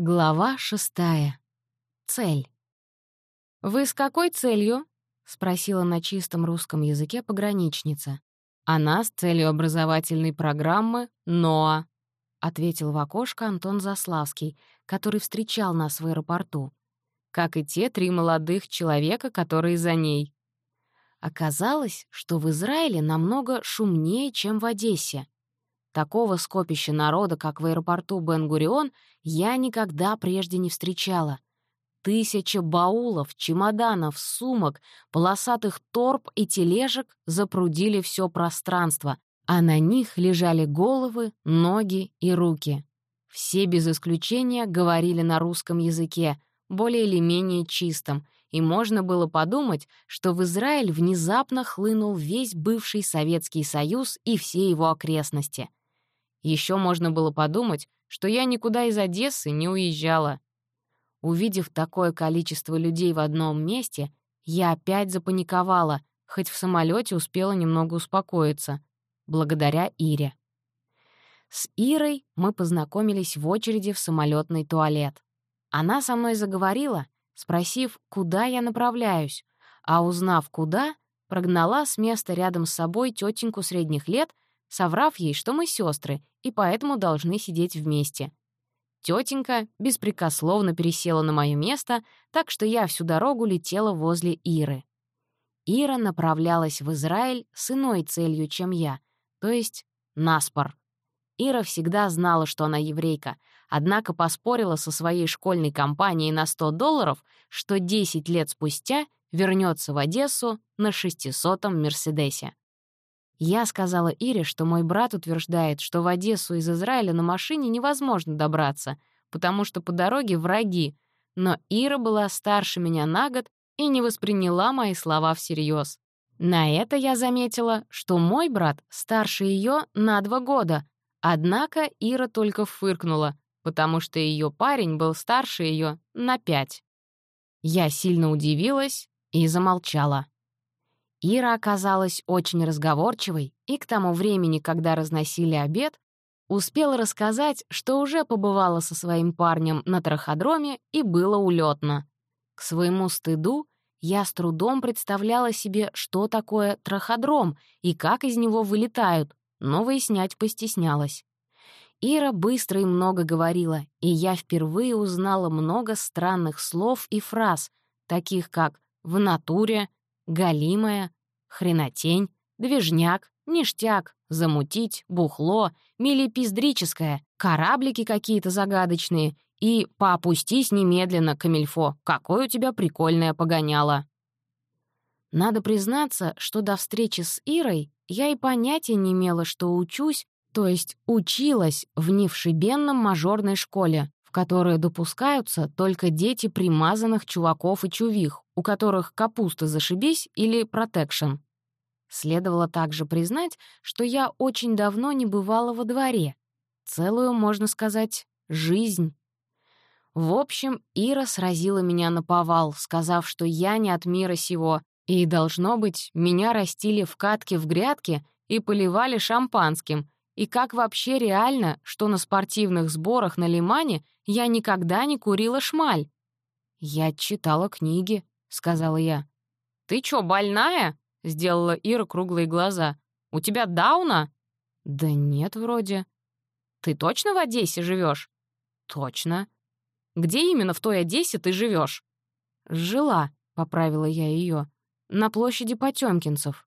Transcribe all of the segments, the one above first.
Глава шестая. Цель. «Вы с какой целью?» — спросила на чистом русском языке пограничница. «Она с целью образовательной программы НОА», — ответил в окошко Антон Заславский, который встречал нас в аэропорту. «Как и те три молодых человека, которые за ней». Оказалось, что в Израиле намного шумнее, чем в Одессе. Такого скопища народа, как в аэропорту Бен-Гурион, я никогда прежде не встречала. Тысяча баулов, чемоданов, сумок, полосатых торб и тележек запрудили все пространство, а на них лежали головы, ноги и руки. Все без исключения говорили на русском языке, более или менее чистом, и можно было подумать, что в Израиль внезапно хлынул весь бывший Советский Союз и все его окрестности — еще можно было подумать, что я никуда из Одессы не уезжала. Увидев такое количество людей в одном месте, я опять запаниковала, хоть в самолете успела немного успокоиться, благодаря Ире. С Ирой мы познакомились в очереди в самолетный туалет. Она со мной заговорила, спросив, куда я направляюсь, а узнав, куда, прогнала с места рядом с собой тетеньку средних лет — соврав ей, что мы сестры и поэтому должны сидеть вместе. Тетенька беспрекословно пересела на мое место, так что я всю дорогу летела возле Иры. Ира направлялась в Израиль с иной целью, чем я, то есть наспор. Ира всегда знала, что она еврейка, однако поспорила со своей школьной компанией на 100 долларов, что 10 лет спустя вернется в Одессу на 600-м Мерседесе. Я сказала Ире, что мой брат утверждает, что в Одессу из Израиля на машине невозможно добраться, потому что по дороге враги, но Ира была старше меня на год и не восприняла мои слова всерьез. На это я заметила, что мой брат старше ее на два года, однако Ира только фыркнула, потому что ее парень был старше ее на пять. Я сильно удивилась и замолчала. Ира оказалась очень разговорчивой и к тому времени, когда разносили обед, успела рассказать, что уже побывала со своим парнем на траходроме и было улетно. К своему стыду я с трудом представляла себе, что такое траходром и как из него вылетают, но выяснять постеснялась. Ира быстро и много говорила, и я впервые узнала много странных слов и фраз, таких как «в натуре», галимая, хренотень, движняк, ништяк, замутить, бухло, милипиздрическое, кораблики какие-то загадочные и «поопустись немедленно, камильфо, какое у тебя прикольное погоняло». Надо признаться, что до встречи с Ирой я и понятия не имела, что учусь, то есть училась в невшибенном мажорной школе, в которые допускаются только дети примазанных чуваков и чувих, у которых капуста зашибись или протекшн. Следовало также признать, что я очень давно не бывала во дворе. Целую, можно сказать, жизнь. В общем, Ира сразила меня на повал, сказав, что я не от мира сего, и, должно быть, меня растили в катке в грядке и поливали шампанским — и как вообще реально, что на спортивных сборах на Лимане я никогда не курила шмаль? «Я читала книги», — сказала я. «Ты чё, больная?» — сделала Ира круглые глаза. «У тебя дауна?» «Да нет, вроде». «Ты точно в Одессе живешь? «Точно». «Где именно в той Одессе ты живешь? «Жила», — поправила я ее, — «на площади Потёмкинцев».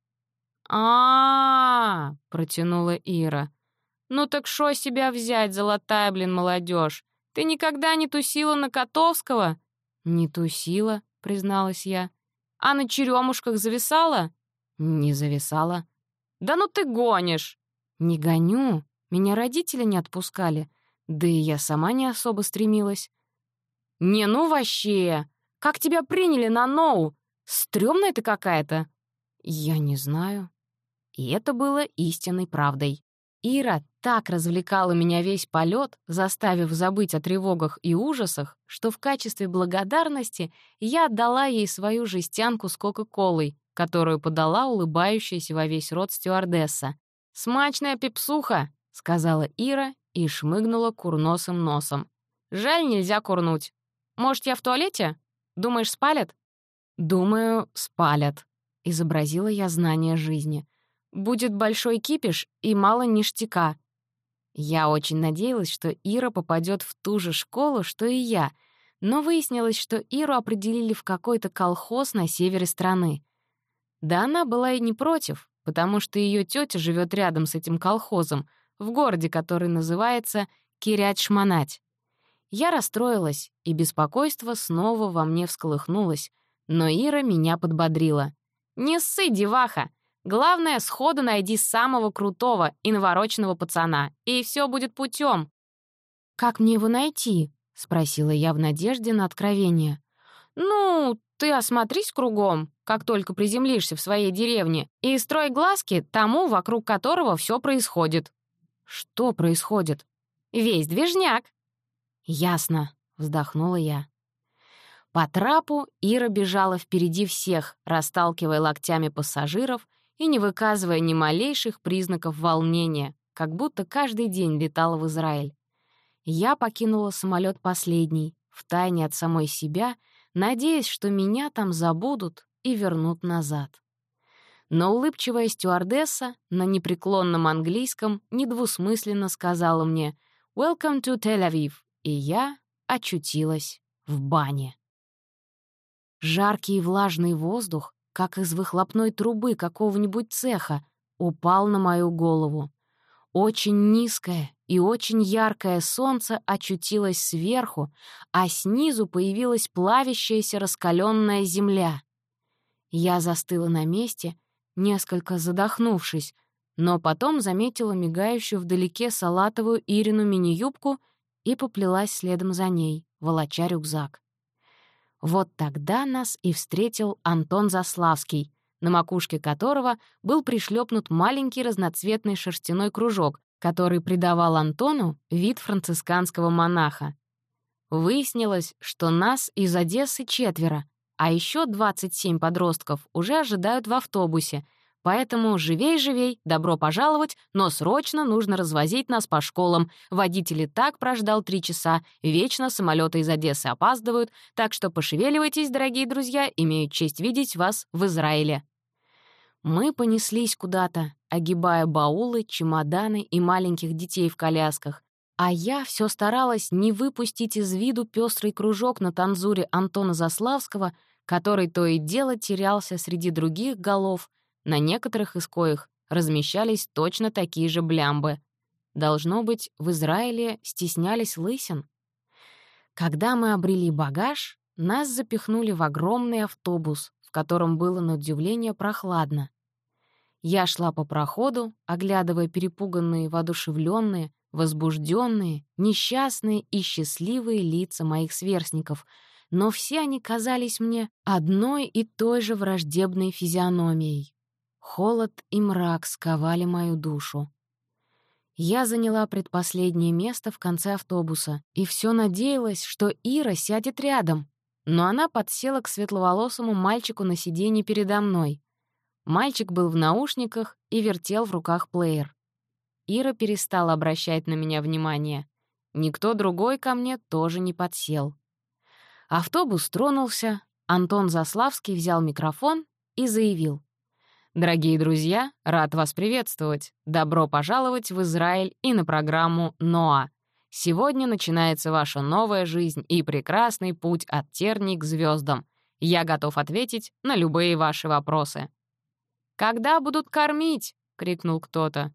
А, -а, -а, протянула Ира. «Ну так шо себя взять, золотая, блин, молодежь? Ты никогда не тусила на Котовского?» «Не тусила», — призналась я. «А на черемушках зависала?» «Не зависала». «Да ну ты гонишь!» «Не гоню. Меня родители не отпускали. Да и я сама не особо стремилась». «Не, ну вообще! Как тебя приняли на ноу? Стрёмная ты какая-то!» «Я не знаю». И это было истинной правдой. Ира так развлекала меня весь полет, заставив забыть о тревогах и ужасах, что в качестве благодарности я отдала ей свою жестянку с Кока-Колой, которую подала улыбающаяся во весь рот стюардесса. «Смачная пепсуха!» — сказала Ира и шмыгнула курносым носом. Жаль, нельзя курнуть. Может, я в туалете? Думаешь, спалят?» «Думаю, спалят», — изобразила я знание жизни. «Будет большой кипиш и мало ништяка». Я очень надеялась, что Ира попадет в ту же школу, что и я, но выяснилось, что Иру определили в какой-то колхоз на севере страны. Да она была и не против, потому что ее тетя живет рядом с этим колхозом, в городе, который называется Кирять-Шманать. Я расстроилась, и беспокойство снова во мне всколыхнулось, но Ира меня подбодрила. «Не ссы, деваха! Главное, сходу найди самого крутого и навороченного пацана, и все будет путем. «Как мне его найти?» — спросила я в надежде на откровение. «Ну, ты осмотрись кругом, как только приземлишься в своей деревне, и строй глазки тому, вокруг которого все происходит». «Что происходит?» «Весь движняк». «Ясно», — вздохнула я. По трапу Ира бежала впереди всех, расталкивая локтями пассажиров и не выказывая ни малейших признаков волнения, как будто каждый день летала в Израиль. Я покинула самолет последний, втайне от самой себя, надеясь, что меня там забудут и вернут назад. Но улыбчивая стюардесса на непреклонном английском недвусмысленно сказала мне «Welcome to Tel Aviv», и я очутилась в бане. Жаркий и влажный воздух, как из выхлопной трубы какого-нибудь цеха, упал на мою голову. Очень низкое и очень яркое солнце очутилось сверху, а снизу появилась плавящаяся раскаленная земля. Я застыла на месте, несколько задохнувшись, но потом заметила мигающую вдалеке салатовую Ирину мини-юбку и поплелась следом за ней, волоча рюкзак. Вот тогда нас и встретил Антон Заславский, на макушке которого был пришлепнут маленький разноцветный шерстяной кружок, который придавал Антону вид францисканского монаха. Выяснилось, что нас из Одессы четверо, а еще 27 подростков уже ожидают в автобусе — Поэтому живей-живей, добро пожаловать, но срочно нужно развозить нас по школам. Водитель и так прождал три часа, вечно самолеты из Одессы опаздывают, так что пошевеливайтесь, дорогие друзья, имею честь видеть вас в Израиле. Мы понеслись куда-то, огибая баулы, чемоданы и маленьких детей в колясках, а я все старалась не выпустить из виду пестрый кружок на танзуре Антона Заславского, который то и дело терялся среди других голов — на некоторых из коих размещались точно такие же блямбы. Должно быть, в Израиле стеснялись лысин. Когда мы обрели багаж, нас запихнули в огромный автобус, в котором было на удивление прохладно. Я шла по проходу, оглядывая перепуганные, воодушевленные, возбужденные, несчастные и счастливые лица моих сверстников, но все они казались мне одной и той же враждебной физиономией. Холод и мрак сковали мою душу. Я заняла предпоследнее место в конце автобуса и все надеялась, что Ира сядет рядом, но она подсела к светловолосому мальчику на сиденье передо мной. Мальчик был в наушниках и вертел в руках плеер. Ира перестала обращать на меня внимание. Никто другой ко мне тоже не подсел. Автобус тронулся, Антон Заславский взял микрофон и заявил. Дорогие друзья, рад вас приветствовать. Добро пожаловать в Израиль и на программу «Ноа». Сегодня начинается ваша новая жизнь и прекрасный путь от терний к звездам. Я готов ответить на любые ваши вопросы. «Когда будут кормить?» — крикнул кто-то.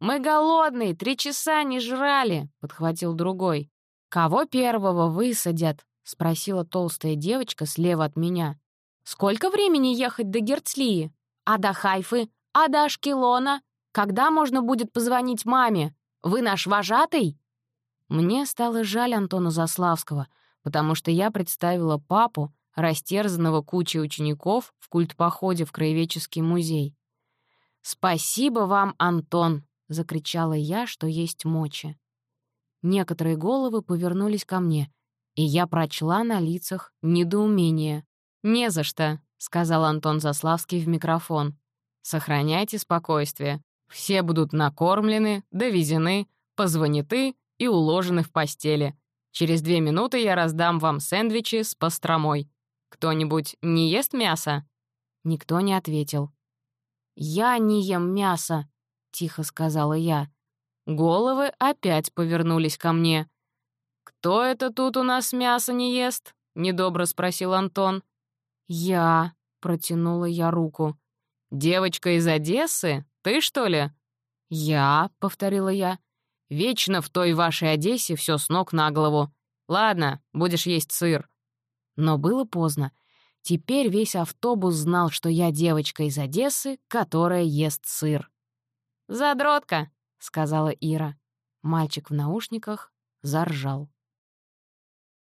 «Мы голодные, три часа не жрали», — подхватил другой. «Кого первого высадят?» — спросила толстая девочка слева от меня. «Сколько времени ехать до Герцлии?» А до Хайфы? А до Ашкелона? Когда можно будет позвонить маме? Вы наш вожатый?» Мне стало жаль Антона Заславского, потому что я представила папу, растерзанного кучей учеников в культпоходе в Краеведческий музей. «Спасибо вам, Антон!» — закричала я, что есть мочи. Некоторые головы повернулись ко мне, и я прочла на лицах недоумение. «Не за что», — сказал Антон Заславский в микрофон. «Сохраняйте спокойствие. Все будут накормлены, довезены, позвониты и уложены в постели. Через две минуты я раздам вам сэндвичи с пастромой. Кто-нибудь не ест мясо?» Никто не ответил. «Я не ем мясо», — тихо сказала я. Головы опять повернулись ко мне. «Кто это тут у нас мясо не ест?» — недобро спросил Антон. «Я», — протянула я руку. «Девочка из Одессы? Ты, что ли?» «Я», — повторила я. «Вечно в той вашей Одессе все с ног на голову. Ладно, будешь есть сыр». Но было поздно. Теперь весь автобус знал, что я девочка из Одессы, которая ест сыр. «Задротка», — сказала Ира. Мальчик в наушниках заржал.